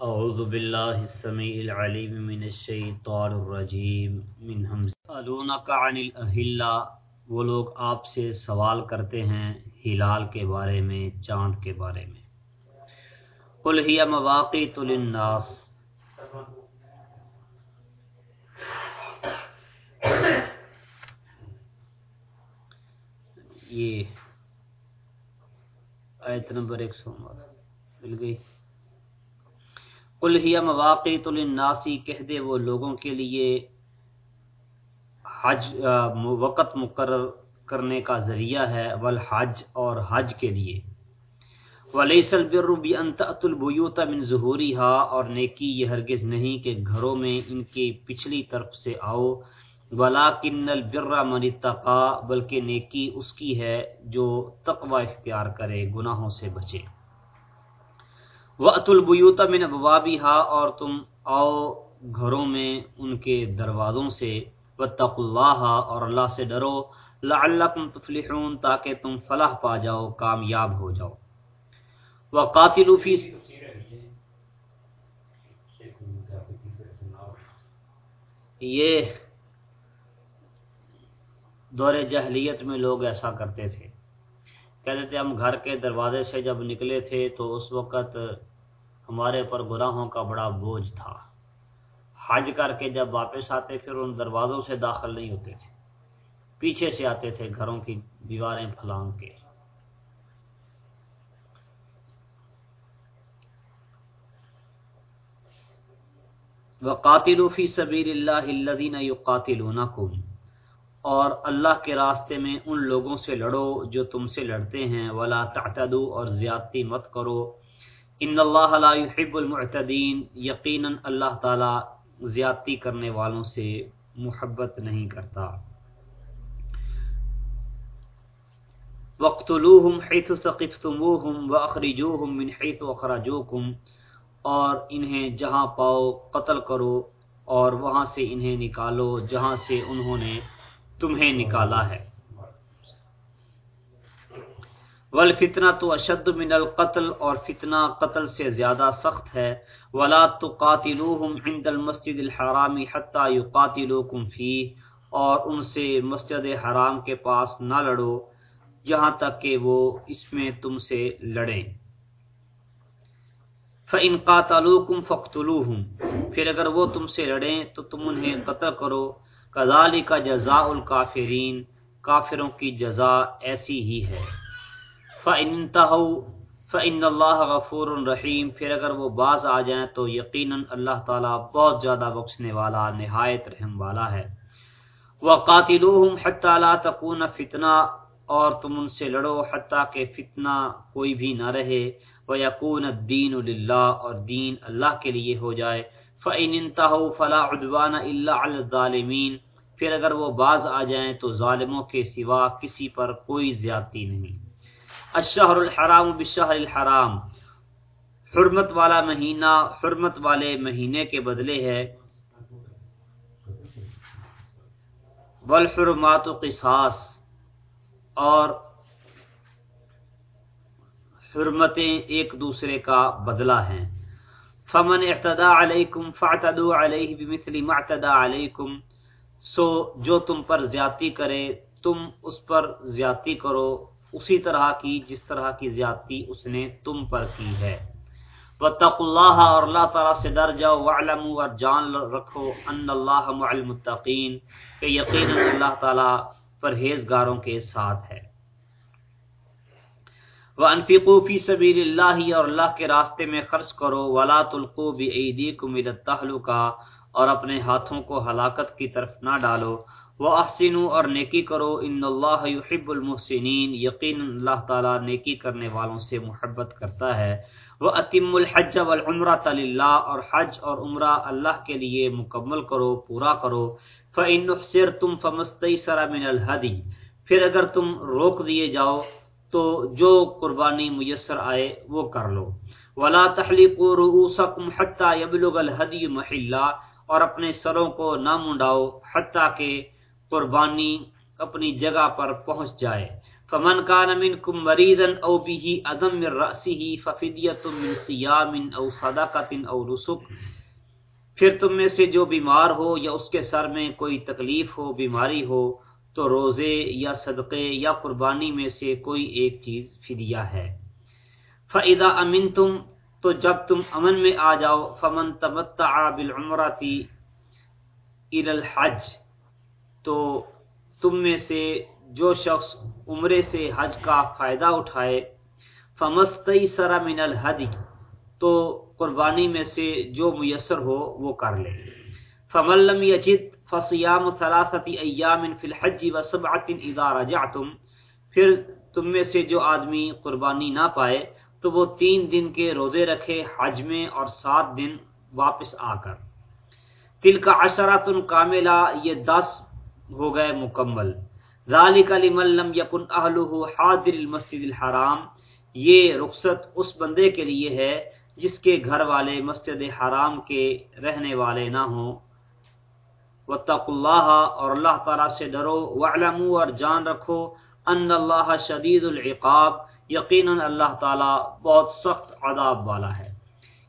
اعوذ باللہ السمیع العلیم من الشیطان الرجیم من حمزالونک عن الاہلہ، وہ لوگ آپ سے سوال کرتے ہیں ہلال کے بارے میں، چاند کے بارے میں۔ قل ہی مواقیت للناس۔ یہ آیت نمبر ایک سو مل گئی۔ الہیا مواقع للناسی کہہ دے وہ لوگوں کے لیے حج وقت مقرر کرنے کا ذریعہ ہے، والحج اور حج کے لیے۔ ولیس البر بان تأت البیوت من ظہورها اور نیکی یہ ہرگز نہیں کہ گھروں میں ان کی پچھلی طرف سے آؤ۔ ولاکن البر من اتقا بلکہ نیکی اس کی ہے جو تقوی اختیار کرے، گناہوں سے بچے۔ وَأْتُ الْبُيُوتَ مِنْ أَبْوَابِهَا، اور تم آؤ گھروں میں ان کے دروازوں سے۔ وَاتَّقُوا اللَّهَ، اور اللہ سے ڈرو۔ لَعَلَّكُمْ تُفْلِحُونَ، تاکہ تم فلاح پا جاؤ، کامیاب ہو جاؤ۔ وَقَاتِلُوا فِي یہ دور جہلیت میں لوگ ایسا کرتے تھے۔ کہتے تھے، ہم گھر کے دروازے سے جب نکلے تھے، تو اس وقت ہمارے پر گناہوں کا بڑا بوجھ تھا۔ حج کر کے جب واپس آتے، پھر ان دروازوں سے داخل نہیں ہوتے تھے۔ پیچھے سے آتے تھے گھروں کی دیواریں پھلانگ کے۔ وقاتلوا فی سبیل اللہ الذین یقاتلونکم اور اللہ کے راستے میں ان لوگوں سے لڑو جو تم سے لڑتے ہیں۔ ولا تعتدو اور زیادتی مت کرو۔ ان اللہ لا يحب المعتدین، یقینا اللہ تعالی زیادتی کرنے والوں سے محبت نہیں کرتا۔ وقتلوہم حیث ثقفتموہم واخرجوہم من حیث اخرجوکم اور انہیں جہاں پاؤ قتل کرو اور وہاں سے انہیں نکالو جہاں سے انہوں نے تمہیں نکالا ہے۔ والفتنہ تو اشد من القتل اور فتنہ قتل سے زیادہ سخت ہے۔ ولا تقاتلوہم عند المسجد الحرام حتی یقاتلوکم فی اور ان سے مسجد حرام کے پاس نہ لڑو، جہاں تک کہ وہ اس میں تم سے لڑیں۔ فَإِن قَاتَلُوكُمْ فَقْتُلُوهُمْ پھر اگر وہ تم سے لڑیں تو تم انہیں قتل کرو۔ کزالی کا جزا الکافرین، کافروں کی جزا ایسی ہی ہے۔ فَإِن فَإِنَّ اللَّهَ غَفُورٌ رَحِيمٌ۔ پھر اگر وہ باز آ جائیں تو یقیناً اللہ تعالیٰ بہت زیادہ بخشنے والا، نہایت رحم والا ہے۔ وَقَاتِلُوهُمْ حَتَّى لَا تَكُونَ اور تم ان سے لڑو حتیٰ کہ فتنہ کوئی بھی نہ رہے۔ وَيَكُونَ الدِّينُ لِلَّهِ۔ اور دین اللہ کے لیے ہو جائے۔ فعن انتہو فلا عدوان اللہ الظالمین پھر اگر وہ باز آ جائیں تو ظالموں کے سوا کسی پر کوئی زیادتی نہیں۔ الشہر الحرام بشہر الحرام۔ حرمت والا مہینہ حرمت والے مہینے کے بدلے ہے۔ والحرمات قصاص۔ اور حرمتیں ایک دوسرے کا بدلہ ہیں۔ فمن اعتدا علیکم فاعتدوا علیہ بمثل ما اعتدا علیکم سو جو تم پر زیادتی کرے، تم اس پر زیادتی کرو۔ اسی طرح کی جس طرح کی زیادتی اس نے تم پر کی ہے۔ واتقوا اللہ اور اللہ تعالی سے ڈر جاؤ، واعلموا اور جان رکھو ان اللہ مع المتقین، کہ یقینا اللہ تعالی پرہیزگاروں کے ساتھ ہے۔ وَأَنفِقُوا فِي سَبِيلِ اللَّهِ اور اللہ کے راستے میں خرچ کرو، وَلَا تُلْقُوا بِأَيْدِيكُمْ إِلَى التَّهْلُكَةِ اور اپنے ہاتھوں کو ہلاکت کی طرف نہ ڈالو۔ وَأَحْسِنُوا اور نیکی کرو۔ ان اللہ يحب المحسنین یقین اللہ تعالی نیکی کرنے والوں سے محبت کرتا ہے۔ وَأَتِمُّ الْحَجَّ وَالْعُمْرَةَ لِلَّهِ اور حج اور عمرہ اللہ کے لیے مکمل کرو، پورا کرو۔ فَإِنْ نُحْسِرْتُمْ فَمَسْتَيْسَرَ مِنَ الْهَدِي۔ پھر اگر تم روک دیے جاؤ تو جو قربانی میسر آئے وہ کر لو۔ ولا تحلیق رؤوسکم حتى يبلغ الهدي محلہ اور اپنے سروں کو نہ منڈاؤ حتیٰ کہ قربانی اپنی جگہ پر پہنچ جائے۔ فمن کان منکم مریضا او به ادم من راسه ففدیۃ من صیام او صدقۃ او نسک۔ پھر تم میں سے جو بیمار ہو یا اس کے سر میں کوئی تکلیف ہو، بیماری ہو، تو روزے یا صدقے یا قربانی میں سے کوئی ایک چیز فدیہ ہے۔ فاذا امنتم، تو جب تم امن میں آ جاؤ، فمن تمتع بالعمرتی الى الحج۔ تو تم میں سے جو شخص عمرے سے حج کا فائدہ اٹھائے فمستی سرا من الحدی تو قربانی میں سے جو میسر ہو وہ کر لے۔ فملم یجد فصیام ثلاثت ایام فی الحج و اذا رجعتم، پھر تم میں سے جو آدمی قربانی نہ پائے تو وہ تین دن کے روزے رکھے حج میں اور سات دن واپس آ کر۔ تل کا اشرات کاملہ، یہ دس ہو گئے مکمل۔ ذالک لمن لم یکن اہلہ حاضر المسجد الحرام۔ یہ رخصت اس بندے کے لیے ہے جس کے گھر والے مسجد حرام کے رہنے والے نہ ہوں۔ واتقوا اللہ اور اللہ تعالی سے ڈرو وعلموا اور جان رکھو ان اللہ شدید العقاب۔ یقینا اللہ تعالی بہت سخت عذاب والا ہے۔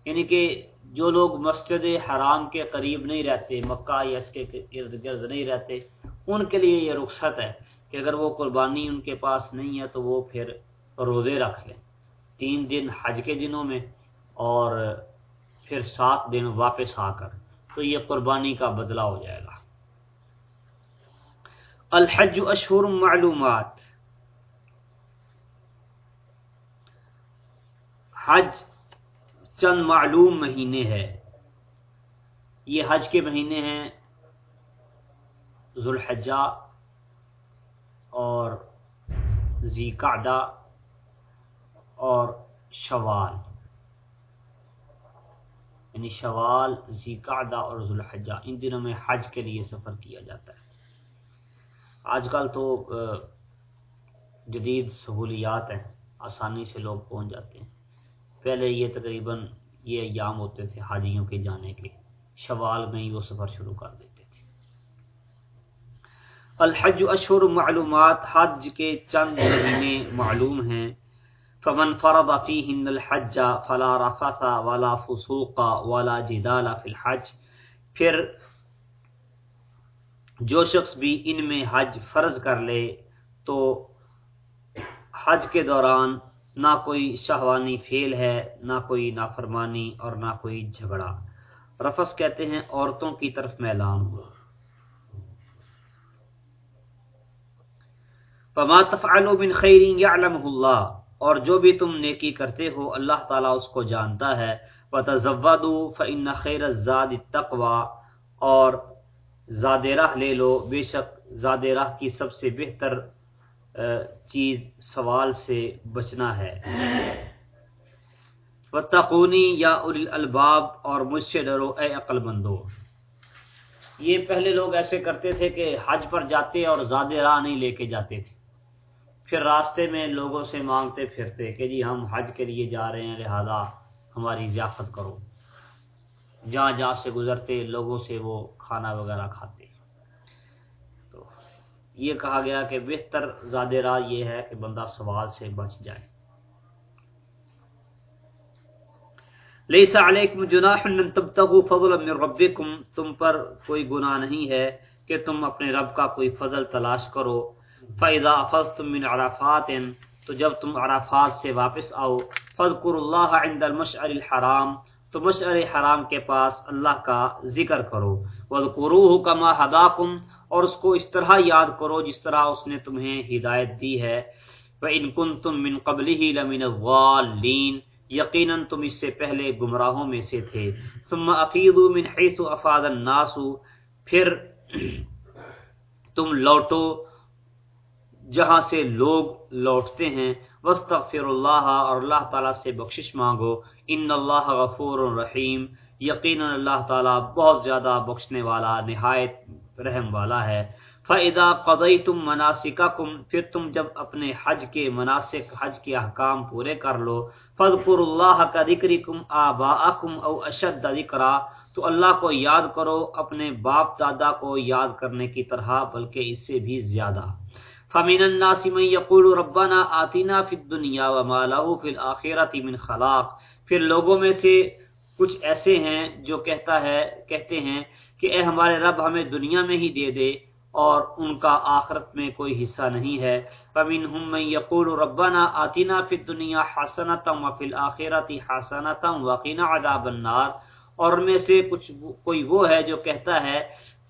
یعنی کہ جو لوگ مسجد حرام کے قریب نہیں رہتے، مکہ یا اس کے ارد گرد نہیں رہتے، ان کے لیے یہ رخصت ہے کہ اگر وہ قربانی ان کے پاس نہیں ہے تو وہ پھر روزے رکھ لیں۔ تین دن حج کے دنوں میں اور پھر سات دن واپس آ کر۔ تو یہ قربانی کا بدلہ ہو جائے گا۔ الحج اشہر معلومات۔ حج چند معلوم مہینے ہے یہ حج کے مہینے ہیں، ذوالحجہ اور زیقادہ اور شوال۔ یعنی شوال زیقادہ اور ذوالحجہ، ان دنوں میں حج کے لیے سفر کیا جاتا ہے۔ آج کل تو جدید سہولیات ہیں، آسانی سے لوگ پہنچ جاتے ہیں۔ پہلے یہ تقریباً یہ ایام ہوتے تھے حاجیوں کے جانے کے۔ شوال میں ہی وہ سفر شروع کر دیتے تھے۔ الحج اشہر معلومات، حج کے چند مہینے معلوم ہیں۔ فمن فرض فیہن الحج فلا رفث ولا فسوق ولا جدال فی الحج۔ پھر جو شخص بھی ان میں حج فرض کر لے تو حج کے دوران نہ کوئی شہوانی فیل ہے، نہ کوئی نافرمانی اور نہ کوئی جھگڑا۔ رفس کہتے ہیں، عورتوں کی طرف میلان ہوا۔ فما تفعلوا من خیر یعلمه اللہ اور جو بھی تم نیکی کرتے ہو، اللہ تعالیٰ اس کو جانتا ہے۔ وتزودوا فان خیر الزاد التقوى۔ اور زاد راہ لے لو، بے شک زاد راہ کی سب سے بہتر چیز سوال سے بچنا ہے۔ وتقونی یا الباب اور مجھ سے ڈرو، اے عقل مندو یہ پہلے لوگ ایسے کرتے تھے کہ حج پر جاتے اور زیادہ راہ نہیں لے کے جاتے تھے۔ پھر راستے میں لوگوں سے مانگتے پھرتے کہ جی ہم حج کے لیے جا رہے ہیں، لہذا ہماری ضیافت کرو۔ جہاں جہاں سے گزرتے، لوگوں سے وہ کھانا وغیرہ کھاتے۔ یہ کہا گیا کہ بہتر زیادہ راہ یہ ہے کہ بندہ سوال سے بچ جائے۔ لیسا علیکم جناح ان تبتغوا فضلا من ربکم، تم پر کوئی گناہ نہیں ہے کہ تم اپنے رب کا کوئی فضل تلاش کرو۔ فاذا افضتم من عرفات، تو جب تم عرفات سے واپس آؤ فذكروا الله عند المشعر الحرام، تو مشعر حرام کے پاس اللہ کا ذکر کرو۔ وذکروه كما هداكم اور اس کو اس طرح یاد کرو جس طرح اس نے تمہیں ہدایت دی ہے۔ ان کن تم من قبل ہی لمن غالین یقیناً تم اس سے پہلے گمراہوں میں سے تھے۔ ثم افیدوا من حیث افاد الناس، پھر تم لوٹو جہاں سے لوگ لوٹتے ہیں۔ وستغفر اللہ اور اللہ تعالیٰ سے بخشش مانگو۔ ان اللہ غفور رحیم یقینا اللہ تعالیٰ بہت زیادہ بخشنے والا نہایت رحم والا ہے۔ فَإِذَا قَضَيْتُم مَنَاسِكَكُمْ، پھر تم جب اپنے حج کے مناسک، حج کے احکام پورے کر لو فَذْكُرُ اللَّهَ كَذِكْرِكُمْ آبَاءَكُمْ أَوْ أَشَدَّ ذِكْرًا تو اللہ کو یاد کرو اپنے باپ دادا کو یاد کرنے کی طرح، بلکہ اس سے بھی زیادہ۔ فمن الناس من يقول ربنا آتنا في الدنيا وما له في الآخرة من خلاق۔ پھر لوگوں میں سے کچھ ایسے ہیں جو کہتا ہے، کہتے ہیں کہ اے ہمارے رب ہمیں دنیا میں ہی دے دے اور ان کا آخرت میں کوئی حصہ نہیں ہے۔ فمنهم من يقول ربنا آتنا في الدنيا حسنة وفي الآخرة حسنة وقنا عذاب النار۔ اور میں سے کچھ کوئی وہ ہے جو کہتا ہے،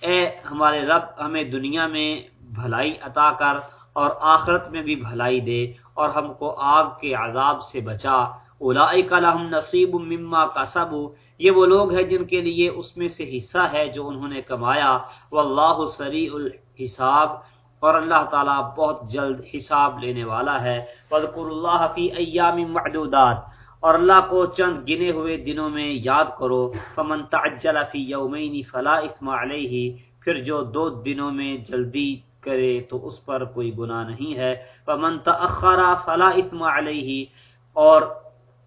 اے ہمارے رب ہمیں دنیا میں بھلائی عطا کر اور آخرت میں بھی بھلائی دے اور ہم کو آگ کے عذاب سے بچا۔ اولئک لہم نصیب مما کسبوا یہ وہ لوگ ہیں جن کے لیے اس میں سے حصہ ہے جو انہوں نے کمایا۔ واللہ سریع الحساب، اور اللہ تعالیٰ بہت جلد حساب لینے والا ہے۔ وذکر اللہ فی ایام معدودات، اور اللہ کو چند گنے ہوئے دنوں میں یاد کرو۔ فمن تعجل فی یومین فلا اثم علیہ، پھر جو دو دنوں میں جلدی کرے تو اس پر کوئی گناہ نہیں ہے۔ فمن تاخر فلا اثم علیہ، اور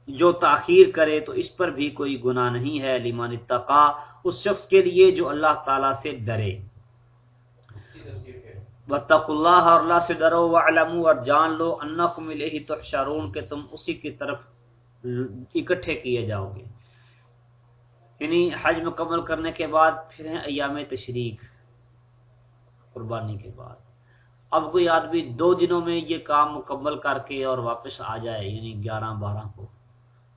جو تاخیر کرے تو اس پر بھی کوئی گناہ نہیں ہے، لمن اتقا، اس شخص کے لیے جو اللہ تعالی سے ڈرے۔ وتق اللہ اور اللہ سے ڈرو وعلموا اور جان لو، انکم الیہ تحشرون، کہ تم اسی کی طرف اکٹھے کیے جاؤ گے۔ یعنی حج مکمل کرنے کے بعد پھر ہیں ایام تشریق، قربانی کے بعد۔ اب کوئی آدمی دو دنوں میں یہ کام مکمل کر کے اور واپس آ جائے یعنی گیارہ بارہ کو۔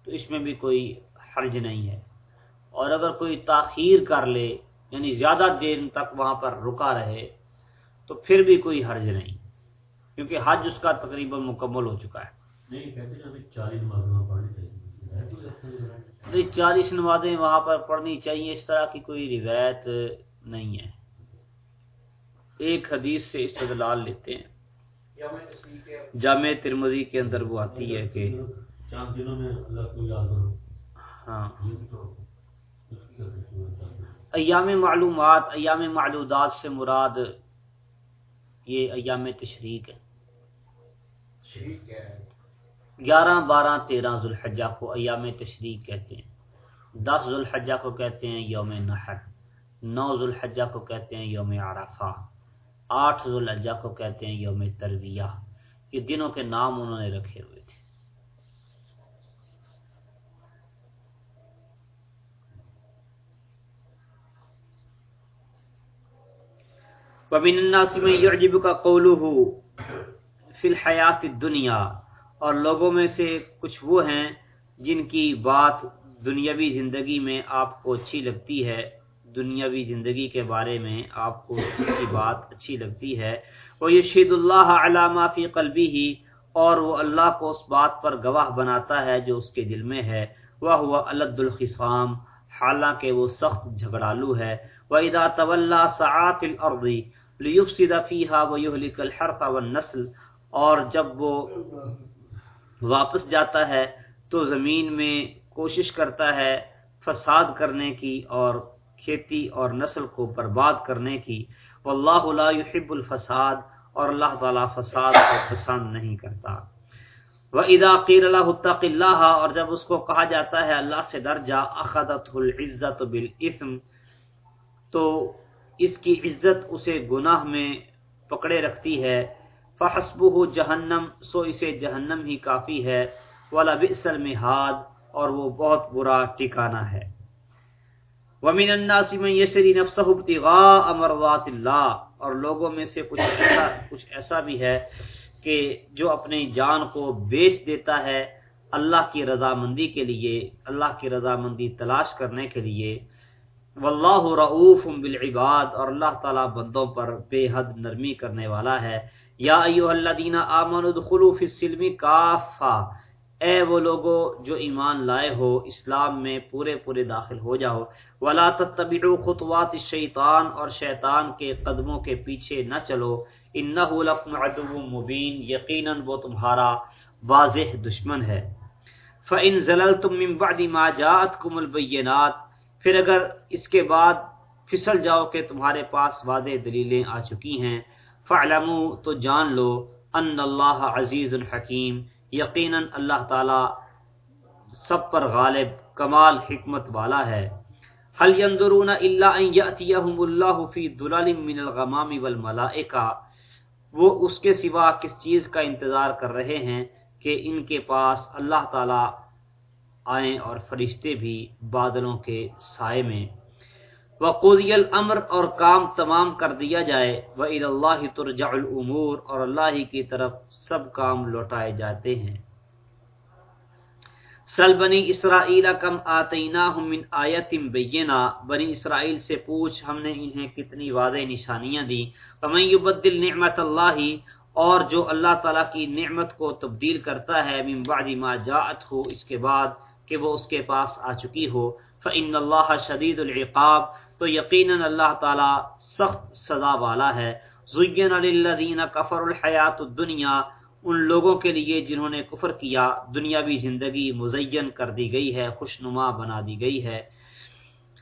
تو اس میں بھی کوئی حرج نہیں ہے۔ اور اگر کوئی تاخیر کر لے یعنی زیادہ دیر تک وہاں پر رکا رہے تو پھر بھی کوئی حرج نہیں کیونکہ حج اس کا تقریباً مکمل ہو چکا ہے۔ چالیس نمازیں وہاں پر پڑھنی چاہیے اس طرح کی کوئی روایت نہیں ہے۔ ایک حدیث سے استدلال لیتے ہیں۔ جامع ترمزی کے اندر وہ آتی ہے کہ ہاں۔ ایام معلومات ایام معلومات سے مراد یہ ایام تشریق ہے؟ گیارہ بارہ تیرہ ذوالحجہ کو ایام تشریق کہتے ہیں۔ دس ذوالحجہ کو کہتے ہیں یوم نحر۔ نو ذوالحجہ کو کہتے ہیں یوم عرفہ۔ آٹھ ذوالحجہ کو کہتے ہیں یوم ترویہ۔ یہ دنوں کے نام انہوں نے رکھے ہوئے تھے۔ وَمِنَ النَّاسِ مَن يُعْجِبُكَ قَوْلُهُ فِي الْحَيَاةِ الدُّنْيَا اور لوگوں میں سے کچھ وہ ہیں جن کی بات دنیاوی زندگی میں آپ کو اچھی لگتی ہے، دنیاوی زندگی کے بارے میں آپ کو اس کی بات اچھی لگتی ہے۔ وہ یشید اللہ علامہ فی قلبی ہی اور وہ اللہ کو اس بات پر گواہ بناتا ہے جو اس کے دل میں ہے۔ وہ ہوا الد الخصام حالانکہ وہ سخت جھگڑالو ہے۔ وہ ادا طول صاف العرضی لیفسد فیحا و یہلک الحرف اور جب وہ واپس جاتا ہے تو زمین میں کوشش کرتا ہے فساد کرنے کی اور کھیتی اور نسل کو برباد کرنے کی۔ واللہ لا يحب الفساد اور اللہ تعالی فساد کو پسند نہیں کرتا۔ وَإِذَا قِيلَ لَهُ اتَّقِ اللَّهَ اور جب اس کو کہا جاتا ہے اللہ سے ڈر جا اخذته العزت بالاثم تو اس کی عزت اسے گناہ میں پکڑے رکھتی ہے۔ فحسبه جہنم، سو اسے جہنم ہی کافی ہے۔ ولا بئس المہاد، اور وہ بہت برا ٹھکانہ ہے۔ ومن الناس من يشري نفسه ابتغاء مرضات اور لوگوں میں سے کچھ ایسا کچھ ایسا بھی ہے کہ جو اپنی جان کو بیچ دیتا ہے اللہ کی رضامندی کے لیے، اللہ کی رضامندی تلاش کرنے کے لیے۔ واللہ رؤوف بالعباد، اور اللہ تعالی بندوں پر بے حد نرمی کرنے والا ہے۔ یا ایوہ الذین آمنوا ادخلوا فی السلم کافہ۔ اے وہ لوگو جو ایمان لائے ہو، اسلام میں پورے پورے داخل ہو جاؤ۔ ولا تتبعوا خطوات الشیطان، اور شیطان کے قدموں کے پیچھے نہ چلو۔ انه لکم عدو مبین، یقینا وہ تمہارا واضح دشمن ہے۔ فان زللتم من بعد ما جاءتكم البینات پھر اگر اس کے بعد پھسل جاؤ کہ تمہارے پاس واضح دلیلیں آ چکی ہیں فعلموا تو جان لو ان اللہ عزیز الحکیم یقیناً اللہ تعالی سب پر غالب، کمال، حکمت والا ہے۔ حل ينظرون الا ان ياتيهم الله في ظلال من الغمام والملائکہ؟ وہ اس کے سوا کس چیز کا انتظار کر رہے ہیں کہ ان کے پاس اللہ تعالی آئیں اور فرشتے بھی بادلوں کے سائے میں۔ وقودی الامر اور کام تمام کر دیا جائے۔ وہ عید اللہ ترجع العمور اور اللہ ہی کی طرف سب کام لوٹائے جاتے ہیں۔ سل بنی اسرائیل کم آتینا من آیت بینا بنی اسرائیل سے پوچھ، ہم نے انہیں کتنی واضح نشانیاں دی فمن یبدل نعمت اللہ اور جو اللہ تعالیٰ کی نعمت کو تبدیل کرتا ہے، من بعد ما جاءت ہو اس کے بعد کہ وہ اس کے پاس آ چکی ہو۔ فإن اللہ شدید العقاب تو یقیناً اللہ تعالی سخت سزا والا ہے۔ زین للذین کفر الحیات الدنیا ان لوگوں کے لیے جنہوں نے کفر کیا، دنیاوی زندگی مزین کر دی گئی ہے، خوشنما بنا دی گئی ہے۔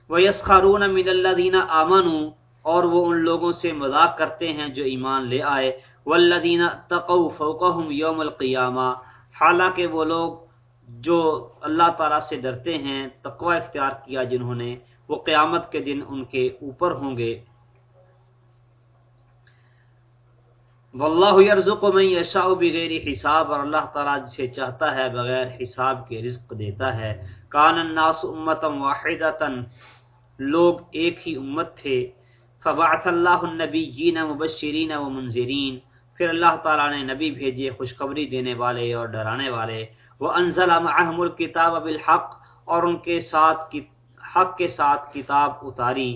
وَيَسْخَرُونَ مِنَ الَّذِينَ آمَنُوا، اور وہ ان لوگوں سے مذاق کرتے ہیں جو ایمان لے آئے۔ وَالَّذِينَ تَقَوْ فَوْقَهُمْ يَوْمَ الْقِيَامَةِ، حالانکہ وہ لوگ جو اللہ تعالیٰ سے ڈرتے ہیں، تقوی اختیار کیا جنہوں نے، وہ قیامت کے دن ان کے اوپر ہوں گے۔ واللہ یرزق من یشاء بغیر حساب، اور اللہ تعالیٰ جسے چاہتا ہے بغیر حساب کے رزق دیتا ہے۔ کان الناس امتا واحدتا، لوگ ایک ہی امت تھے۔ فبعث اللہ النبیین مبشرین و منذرین، پھر اللہ تعالیٰ نے نبی بھیجے، خوشخبری دینے والے اور ڈرانے والے۔ وہ انزل معہم الکتاب بالحق اور ان کے ساتھ حق کے ساتھ کتاب اتاری۔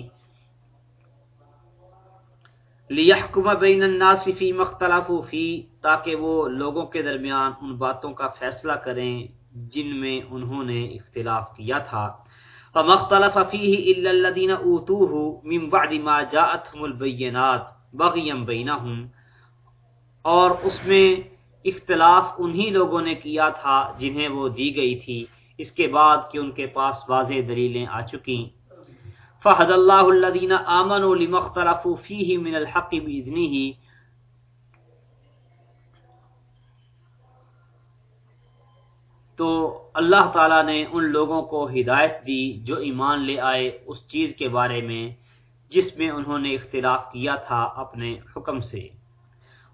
لیحکم بین الناس فی مختلف فی تاکہ وہ لوگوں کے درمیان ان باتوں کا فیصلہ کریں جن میں انہوں نے اختلاف کیا تھا۔ فمختلف فیہ الا الذین اوتوہ من بعد ما جاءتهم البینات بغیم بینہم اور اس میں اختلاف انہی لوگوں نے کیا تھا جنہیں وہ دی گئی تھی، اس کے بعد کہ ان کے پاس واضح دلیلیں آ چکی فہد اللہ الذین آمنوا لمختلفوا فیہ من الحق باذنہ تو اللہ تعالیٰ نے ان لوگوں کو ہدایت دی جو ایمان لے آئے اس چیز کے بارے میں جس میں انہوں نے اختلاف کیا تھا اپنے حکم سے۔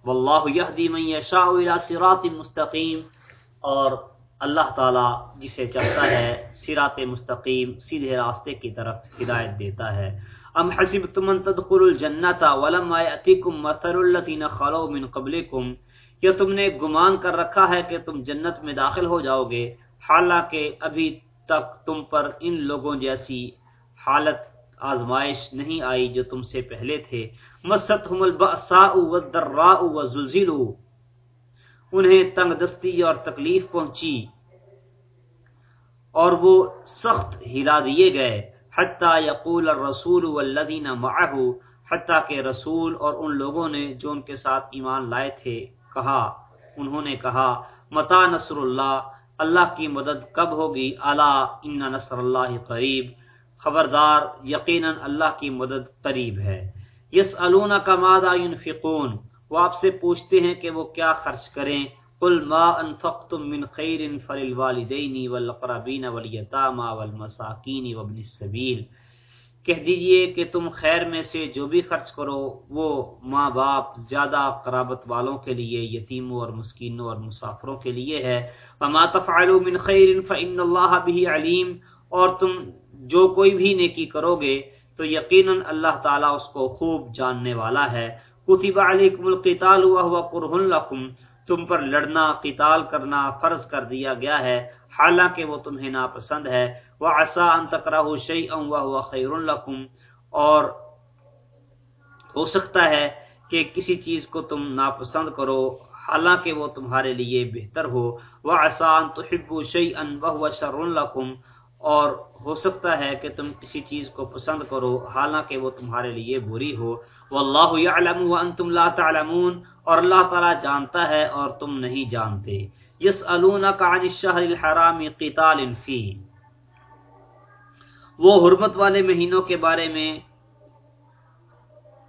واللہ یہدی من یشاء الى صراط مستقیم، اور اللہ تعالی جسے چاہتا ہے صراط مستقیم، سیدھے راستے کی طرف ہدایت دیتا ہے۔ ام حسبتم ان تدخلوا الجنہ ولما یاتیکم مثل الذین خلو من قبلکم کیا تم نے گمان کر رکھا ہے کہ تم جنت میں داخل ہو جاؤ گے، حالانکہ ابھی تک تم پر ان لوگوں جیسی حالت آزمائش نہیں آئی جو تم سے پہلے تھے۔ مستہم البأساء والضراء وزلزلوا انہیں تنگ دستی اور تکلیف پہنچی اور وہ سخت ہلا دیے گئے۔ حتیٰ یقول الرسول والذین معه، حتیٰ کہ رسول اور ان لوگوں نے جو ان کے ساتھ ایمان لائے تھے کہا۔ انہوں نے کہا، متا نصر اللہ اللہ کی مدد کب ہوگی؟ الا ان نصر اللہ قریب۔ خبردار یقیناً اللہ کی مدد قریب ہے۔ یس النا کا مادہ ينفقون؟ وہ آپ سے پوچھتے ہیں کہ وہ کیا خرچ کریں۔ قل ما انفقتم من خیر فللوالدین والاقربین والیتامى والمساکین وابن السبیل۔ کہہ دیجیے کہ تم خیر میں سے جو بھی خرچ کرو، وہ ماں باپ، زیادہ قرابت والوں کے لیے، یتیموں اور مسکینوں اور مسافروں کے لیے ہے۔ وما تفعلوا من خیر فإن اللہ به علیم۔ اور تم جو کوئی بھی نیکی کرو گے، تو یقیناً اللہ تعالیٰ اس کو خوب جاننے والا ہے۔ کتب علیکم القتال وهو کرہ لکم تم پر لڑنا، قتال کرنا فرض کر دیا گیا ہے۔ حالانکہ وہ تمہیں ناپسند ہے۔ وعسى ان تکرهوا شيئا وهو خیر لکم اور ہو سکتا ہے کہ کسی چیز کو تم ناپسند کرو، حالانکہ وہ تمہارے لیے بہتر ہو۔ وعسى ان تحبوا شيئا وهو شر لکم اور ہو سکتا ہے کہ تم کسی چیز کو پسند کرو، حالانکہ وہ تمہارے لیے بری ہو۔ واللہ یعلم وانتم لا تعلمون۔ اور اللہ تعالی جانتا ہے اور تم نہیں جانتے۔ یسالونک عن الشهر الحرام قتال فيه وہ حرمت والے مہینوں کے بارے میں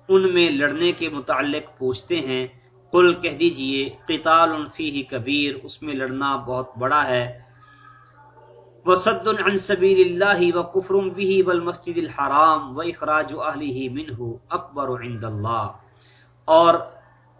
ان میں لڑنے کے متعلق پوچھتے ہیں۔ قل کہہ دیجیے، قتال فیہ کبیر، اس میں لڑنا بہت بڑا ہے۔ وصد عن سبیل اللہ وکفر به والمسجد الحرام واخراج اهله منه اکبر عند اللہ۔ اور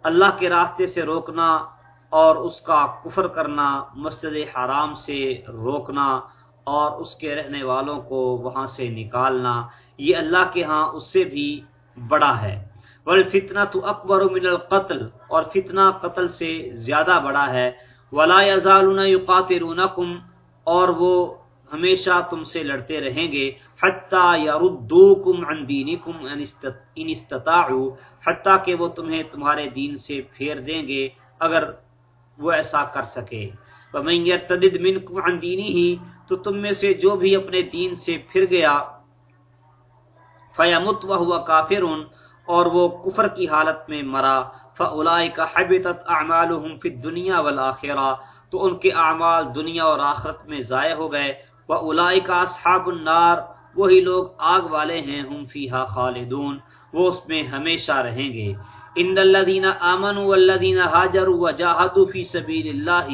اللہ کے راستے سے روکنا اور اس کا کفر کرنا، مسجد حرام سے روکنا اور اس کے رہنے والوں کو وہاں سے نکالنا، یہ اللہ کے ہاں اس سے بھی بڑا ہے۔ فتنہ تو اکبر من القتل اور فتنہ قتل سے زیادہ بڑا ہے۔ ولا يزالون يقاتلونكم اور وہ ہمیشہ تم سے لڑتے رہیں گے، حتی یردوکم عن دینکم ان استطاعوا حتی کہ وہ تمہیں تمہارے دین سے پھیر دیں گے اگر وہ ایسا کر سکے۔ ومن یرتدد منکم عن دینی تو تم میں سے جو بھی اپنے دین سے پھر گیا، فیمت وہو کافرون، اور وہ کفر کی حالت میں مرا فاولائک حبطت اعمالهم فی الدنیا والآخرہ، تو ان کے اعمال دنیا اور آخرت میں ضائع ہو گئے۔ وَأُولَئِكَ أَصْحَابُ النَّارِ، وہی لوگ آگ والے ہیں، ہم فیہا خالدون، وہ اس میں ہمیشہ رہیں گے۔ ان الذین آمنوا والذین هاجروا وجاهدوا فی سبیل اللہ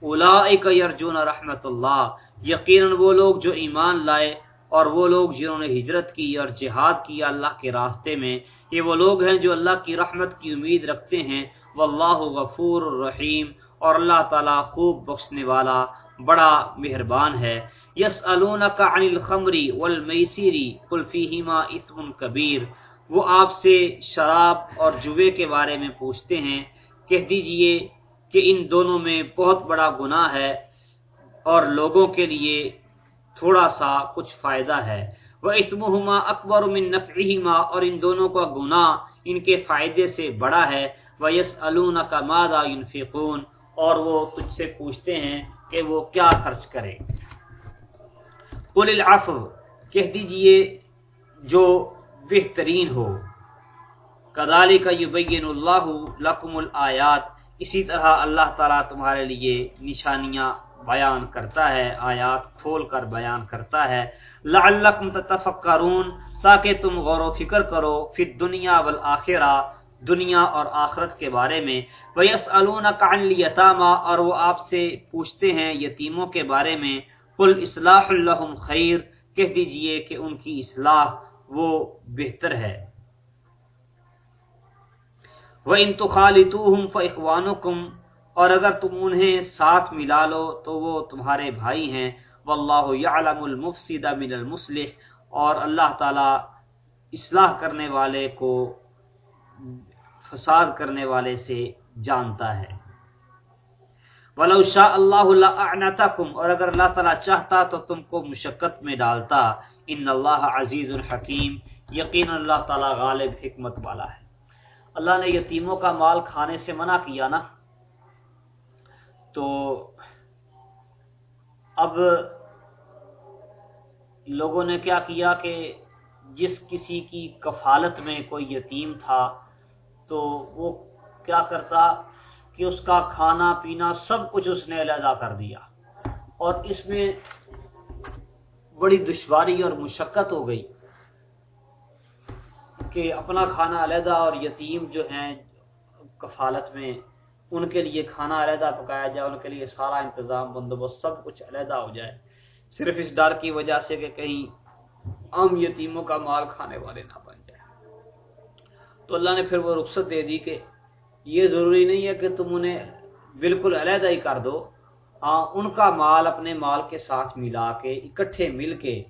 اولئک یرجون رحمت اللہ یقینا وہ لوگ جو ایمان لائے، اور وہ لوگ جنہوں نے ہجرت کی اور جہاد کیا اللہ کے راستے میں، یہ وہ لوگ ہیں جو اللہ کی رحمت کی امید رکھتے ہیں۔ واللہ غفور الرحیم اور اللہ تعالی خوب بخشنے والا، بڑا مہربان ہے۔ یسألونک عن الخمر والمیسر قل فیہما اثم کبیر۔ وہ آپ سے شراب اور جوے کے بارے میں پوچھتے ہیں۔ کہہ دیجیے کہ ان دونوں میں بہت بڑا گناہ ہے اور لوگوں کے لیے تھوڑا سا کچھ فائدہ ہے۔ وہ اسمہما اکبر من نفعہما اور ان دونوں کا گناہ ان کے فائدے سے بڑا ہے۔ وہ یس کا مادہ ينفقون اور وہ تجھ سے پوچھتے ہیں کہ وہ کیا خرچ کرے قل العفو، کہہ دیجیے جو بہترین ہو۔ کدالی کا یبین اللہ لکم الآیات، اسی طرح اللہ تعالیٰ تمہارے لیے نشانیاں بیان کرتا ہے، آیات کھول کر بیان کرتا ہے۔ لعلکم تتفکرون، تاکہ تم غور و فکر کرو پھر دنیا والآخرہ، دنیا اور آخرت کے بارے میں۔ وَيَسْأَلُونَكَ عَنْ الْيَتَامَا اور وہ آپ سے پوچھتے ہیں یتیموں کے بارے میں۔ قل اصلاح لهم خیر کہہ دیجیے کہ ان کی اصلاح وہ بہتر ہے۔ وہ وَإِن تُخَالِتُوهُمْ فَإِخْوَانُكُمْ، اور اگر تم انہیں ساتھ ملا لو تو وہ تمہارے بھائی ہیں۔ واللہ یعلم المفسد من المصلح، اور اللہ تعالی اصلاح کرنے والے کو فساد کرنے والے سے جانتا ہے۔ ولو شاء اللہ لعنتکم اور اگر اللہ تعالی چاہتا تو تم کو مشقت میں ڈالتا۔ ان اللہ عزیز الحکیم یقین اللہ تعالی غالب حکمت والا ہے۔ اللہ نے یتیموں کا مال کھانے سے منع کیا نا؟ تو اب لوگوں نے کیا کیا کہ جس کسی کی کفالت میں کوئی یتیم تھا تو وہ کیا کرتا؟ کہ اس کا کھانا پینا سب کچھ اس نے علیحدہ کر دیا۔ اور اس میں بڑی دشواری اور مشقت ہو گئی کہ اپنا کھانا علیحدہ اور یتیم جو ہیں کفالت میں، ان کے لیے کھانا علیحدہ پکایا جائے، ان کے لیے سارا انتظام، بندوبست سب کچھ علیحدہ ہو جائے۔ صرف اس ڈر کی وجہ سے کہ کہیں عام یتیموں کا مال کھانے والے نہ بن جائے۔ تو اللہ نے پھر وہ رخصت دے دی کہ یہ ضروری نہیں ہے کہ تم انہیں بالکل علیحدہ ہی کر دو۔ ہاں ان کا مال اپنے مال کے ساتھ ملا کے، اکٹھے مل کے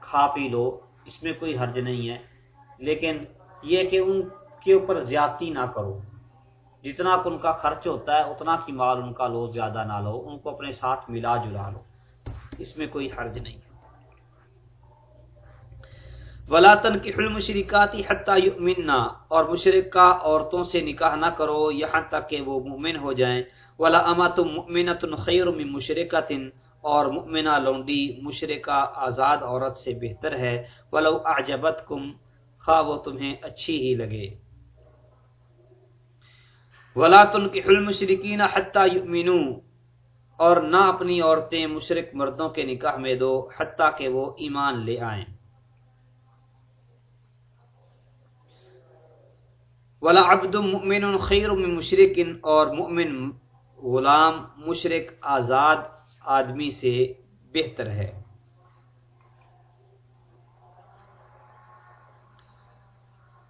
کھا پی لو، اس میں کوئی حرج نہیں ہے۔ لیکن یہ کہ ان کے اوپر زیادتی نہ کرو۔ جتنا ان کا خرچ ہوتا ہے، اتنا کی مال ان کا لو زیادہ نہ لو، ان کو اپنے ساتھ ملا جلا لو۔ اس میں کوئی حرج نہیں۔ ہے ولا تنکح المشرکات حتی یؤمننا اور مشرکہ عورتوں سے نکاح نہ کرو یہاں تک کہ وہ مؤمن ہو جائیں۔ ولا امت مؤمنۃ خیر من مشرکۃ اور مؤمنہ لونڈی مشرکہ آزاد عورت سے بہتر ہے۔ ولو اعجبتکم خواہ وہ تمہیں اچھی ہی لگے۔ ولا تنکح المشرکین حتی یؤمنوا اور نہ اپنی عورتیں مشرک مردوں کے نکاح میں دو حتیٰ کہ وہ ایمان لے آئیں۔ ولا عبد مؤمن خیر من مشرق اور مؤمن غلام مشرق آزاد آدمی سے بہتر ہے۔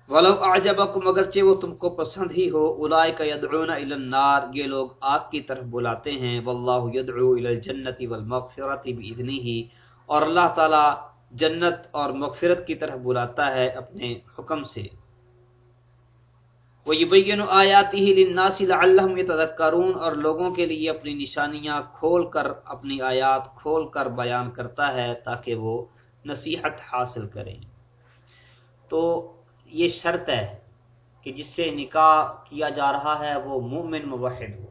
ولو اعجبکم اگرچہ وہ تم کو پسند ہی ہو اولئک یدعون الی النار، یہ لوگ آگ کی طرف بلاتے ہیں۔ واللہ یدعو الی الجنت والمغفرۃ باذنہ اور اللہ تعالی جنت اور مغفرت کی طرف بلاتا ہے اپنے حکم سے۔ وَيُبَيِّنُ آيَاتِهِ لِلنَّاسِ لَعَلَّهُمْ يَتَذَكَّرُونَ اور لوگوں کے لیے اپنی نشانیاں کھول کر، اپنی آیات کھول کر بیان کرتا ہے تاکہ وہ نصیحت حاصل کریں۔ تو یہ شرط ہے کہ جس سے نکاح کیا جا رہا ہے وہ مومن موحد ہو۔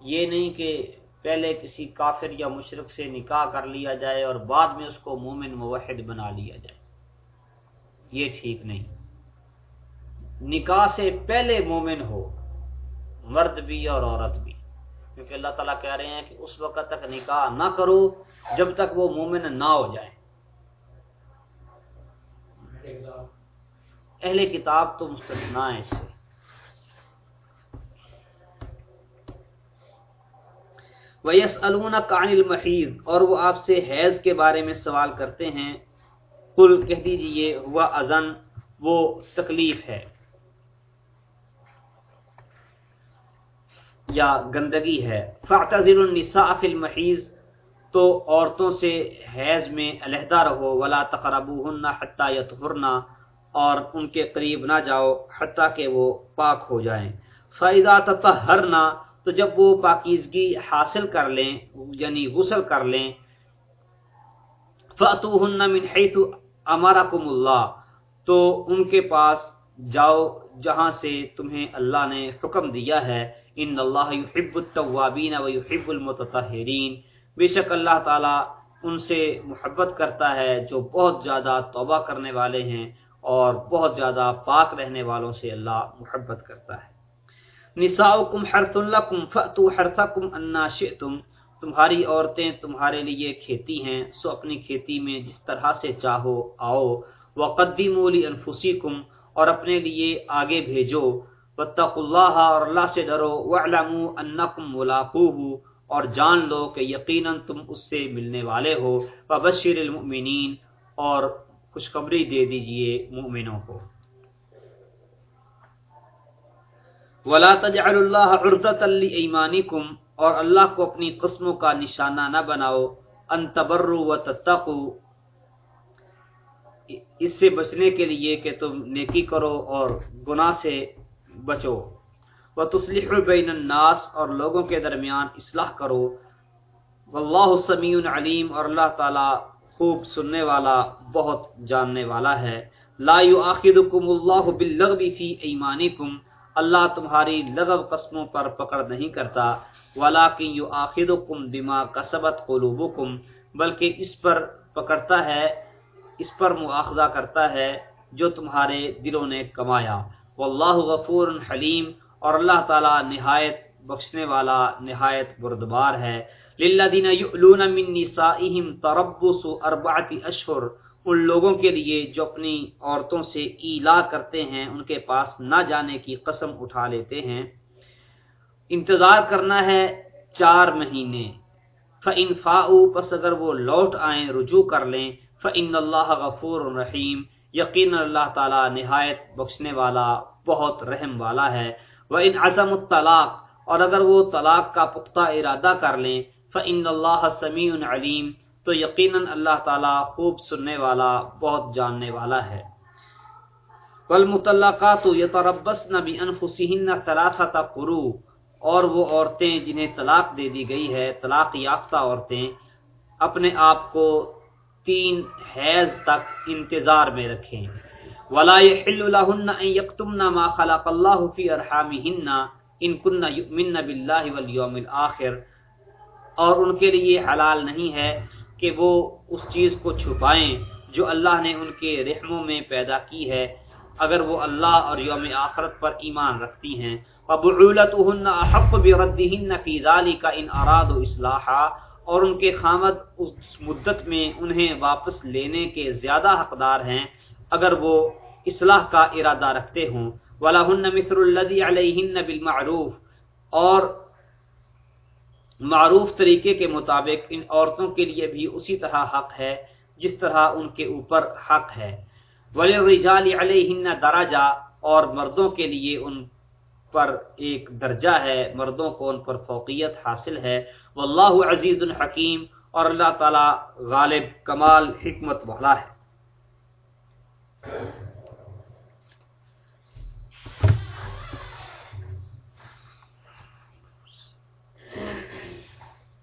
یہ نہیں کہ پہلے کسی کافر یا مشرق سے نکاح کر لیا جائے اور بعد میں اس کو مومن موحد بنا لیا جائے۔ یہ ٹھیک نہیں۔ نکاح سے پہلے مومن ہو، مرد بھی اور عورت بھی۔ کیونکہ اللہ تعالیٰ کہہ رہے ہیں کہ اس وقت تک نکاح نہ کرو جب تک وہ مومن نہ ہو جائے۔ اہل کتاب تو مستثنا ہے اس سے۔ ویس کان المحید اور وہ آپ سے حیض کے بارے میں سوال کرتے ہیں۔ کل کہہ دیجیے ہوا ازن وہ تکلیف ہے۔ یا گندگی ہے۔ فاعتذر النساء فی المحیض تو عورتوں سے حیض میں علیحدہ رہو۔ ولا تقربوهن حتى يطهرن، اور ان کے قریب نہ جاؤ حتیٰ کہ وہ پاک ہو جائیں۔ فائدہ تطہرنا تو جب وہ پاکیزگی حاصل کر لیں یعنی غسل کر لیں، فَأْتُوهُنَّ مِنْ حَيْثُ أَمَرَكُمُ اللَّهُ، تو ان کے پاس جاؤ جہاں سے تمہیں اللہ نے حکم دیا ہے۔ ان اللہ يحب التوابین و يحب المتطہرین۔ بے شک اللہ تعالی ان سے محبت کرتا ہے جو بہت زیادہ توبہ کرنے والے ہیں اور بہت زیادہ پاک رہنے والوں سے اللہ محبت کرتا ہے۔ نساؤکم حرث لکم فأتو حرثکم انا شئتم۔ تمہاری عورتیں تمہارے لیے کھیتی ہیں، سو اپنی کھیتی میں جس طرح سے چاہو آؤ۔ وقدموا لانفسکم اور اپنے لیے آگے بھیجو۔ واتقوا اللہ اور اللہ سے ڈرو، واعلموا انکم ملاقوہ، اور جان لو کہ یقیناً تم اس سے ملنے والے ہو۔ وبشر المؤمنین، اور خوشخبری دے دیجیے مومنوں کو۔ ولا تجعل اللہ عرضۃ لایمانکم اور اللہ کو اپنی قسموں کا نشانہ نہ بناؤ۔ ان تبروا وتتقوا، اس سے بچنے کے لیے کہ تم نیکی کرو اور گناہ سے بچو۔ و وتصلحوا بین الناس، اور لوگوں کے درمیان اصلاح کرو۔ واللہ سمیع علیم اور اللہ تعالی خوب سننے والا، بہت جاننے والا ہے۔ لا یؤاخذکم اللہ باللغو فی ایمانکم اللہ تمہاری لغو قسموں پر پکڑ نہیں کرتا۔ ولیکن یؤاخذکم بما کسبت قلوبکم بلکہ اس پر پکڑتا ہے، اس پر مؤاخذہ کرتا ہے جو تمہارے دلوں نے کمایا۔ واللہ غفور حلیم اور اللہ تعالی نہایت بخشنے والا نہایت بردبار ہے۔ للذین یؤلون من نسائهم تربص اربعۃ اشہر، ان لوگوں کے لیے جو اپنی عورتوں سے ایلا کرتے ہیں، ان کے پاس نہ جانے کی قسم اٹھا لیتے ہیں۔ انتظار کرنا ہے چار مہینے۔ فَإِن فَاؤُوا پس اگر وہ لوٹ آئیں، رجوع کر لیں۔ فَإِنَّ اللَّهَ غَفُورٌ رَحِيمٌ۔ یقین اللہ تعالی نہایت بخشنے والا، بہت رحم والا ہے۔ وَإِنْ عَزَمُ الطَّلَاقِ، اور اگر وہ طلاق کا پختہ ارادہ کر لیں فعن اللہ سمیع علیم تو یقیناً اللہ تعالیٰ خوب سننے والا، بہت جاننے والا ہے۔ والمطلقات یتربصن بانفسهن ثلاثه قروء اور وہ عورتیں جنہیں طلاق دے دی گئی ہے، طلاق یافتہ عورتیں، اپنے آپ کو تین حیض تک انتظار میں رکھیں۔ ولا يحل لهن ان يكتمن ما خلق الله في ارحامهن ان كن يؤمن بالله واليوم الاخر اور ان کے لیے حلال نہیں ہے کہ وہ اس چیز کو چھپائیں جو اللہ نے ان کے رحموں میں پیدا کی ہے۔ اگر وہ اللہ اور یوم آخرت پر ایمان رکھتی ہیں۔ وَبُعُولَتُهُنَّ أَحَقُّ بِرَدِّهِنَّ فِي ذَلِكَ إِنْ أَرَادُوا إِصْلَاحًا۔ اور ان کے خامد اس مدت میں انہیں واپس لینے کے زیادہ حقدار ہیں اگر وہ اصلاح کا ارادہ رکھتے ہوں۔ وَلَهُنَّ مِثْرُ الَّذِي عَلَيْهِنَّ بِالْمَعْرُوفِ اور معروف طریقے کے مطابق ان عورتوں کے لیے بھی اسی طرح حق ہے جس طرح ان کے اوپر حق ہے۔ وللرجال علیہن درجہ اور مردوں کے لیے ان پر ایک درجہ ہے، مردوں کو ان پر فوقیت حاصل ہے۔ واللہ عزیز الحکیم اور اللہ تعالی غالب، کمال، حکمت والا ہے۔